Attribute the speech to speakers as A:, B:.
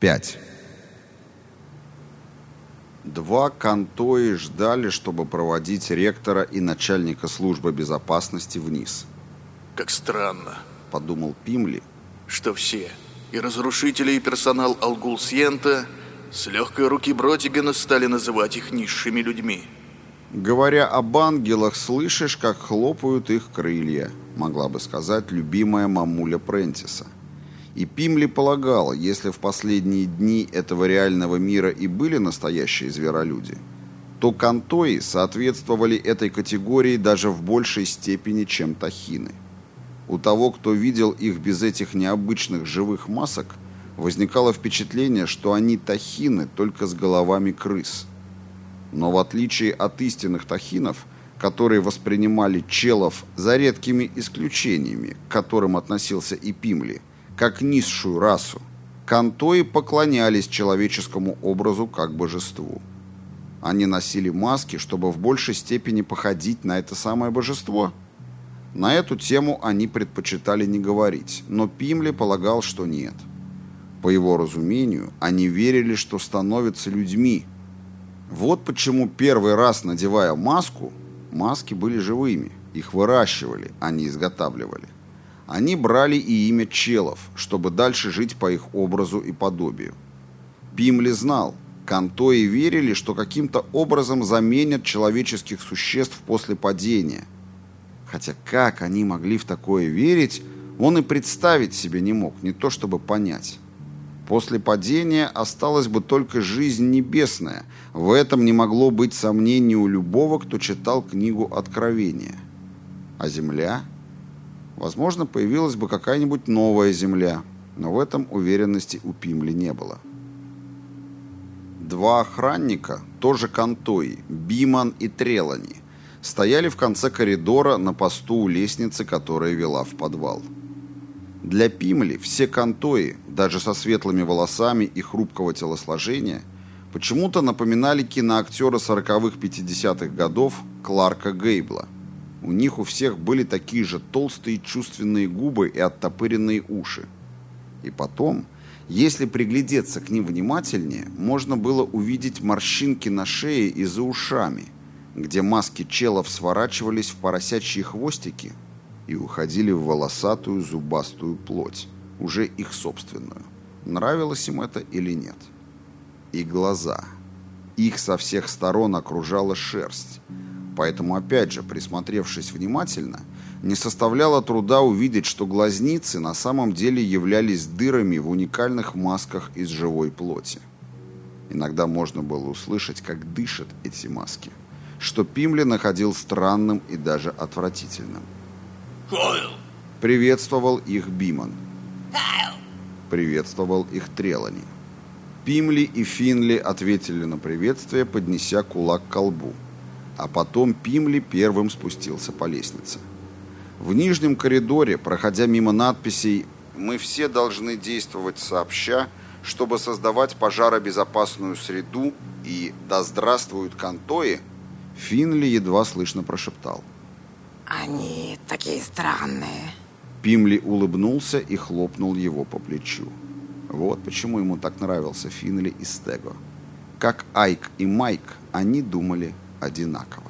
A: 5. Два контои ждали, чтобы проводить ректора и начальника службы безопасности вниз.
B: Как странно,
A: Подумал Пимли,
B: что все, и разрушители, и персонал Алгулсьента, с легкой руки Бродигана стали называть их низшими людьми.
A: Говоря об ангелах, слышишь, как хлопают их крылья, могла бы сказать любимая мамуля Прентиса. И Пимли полагала, если в последние дни этого реального мира и были настоящие зверолюди, то кантои соответствовали этой категории даже в большей степени, чем тахины. У того, кто видел их без этих необычных живых масок, возникало впечатление, что они тахины только с головами крыс. Но в отличие от истинных тахинов, которые воспринимали челов за редкими исключениями, к которым относился и Пимли, как низшую расу, кантои поклонялись человеческому образу как божеству. Они носили маски, чтобы в большей степени походить на это самое божество. На эту тему они предпочитали не говорить, но Пимли полагал, что нет. По его разумению, они верили, что становятся людьми. Вот почему первый раз, надевая маску, маски были живыми, их выращивали, а не изготавливали. Они брали и имя челов, чтобы дальше жить по их образу и подобию. Пимли знал, Кантои верили, что каким-то образом заменят человеческих существ после падения. Хотя как они могли в такое верить, он и представить себе не мог, не то чтобы понять. После падения осталась бы только жизнь небесная. В этом не могло быть сомнений у любого, кто читал книгу Откровения. А земля? Возможно, появилась бы какая-нибудь новая земля, но в этом уверенности у Пимли не было. Два охранника, тоже контои, Биман и Трелани, стояли в конце коридора на посту у лестницы, которая вела в подвал. Для Пимли все контои, даже со светлыми волосами и хрупкого телосложения, почему-то напоминали киноактера 40-х-50-х годов Кларка Гейбла. У них у всех были такие же толстые чувственные губы и оттопыренные уши. И потом, если приглядеться к ним внимательнее, можно было увидеть морщинки на шее и за ушами, где маски челов сворачивались в поросячьи хвостики и уходили в волосатую зубастую плоть, уже их собственную. Нравилось им это или нет. И глаза. Их со всех сторон окружала шерсть. Поэтому, опять же, присмотревшись внимательно, не составляло труда увидеть, что глазницы на самом деле являлись дырами в уникальных масках из живой плоти. Иногда можно было услышать, как дышат эти маски, что Пимли находил странным и даже отвратительным.
C: Хойл!
A: Приветствовал их Биман. Приветствовал их Трелани. Пимли и Финли ответили на приветствие, поднеся кулак к колбу. А потом Пимли первым спустился по лестнице. В нижнем коридоре, проходя мимо надписей «Мы все должны действовать сообща, чтобы создавать пожаробезопасную среду» и «Да здравствуют контои», Финли едва слышно прошептал.
D: Они такие странные.
A: Пимли улыбнулся и хлопнул его по плечу. Вот почему ему так нравился Финли и Стего. Как Айк и Майк, они думали одинаково.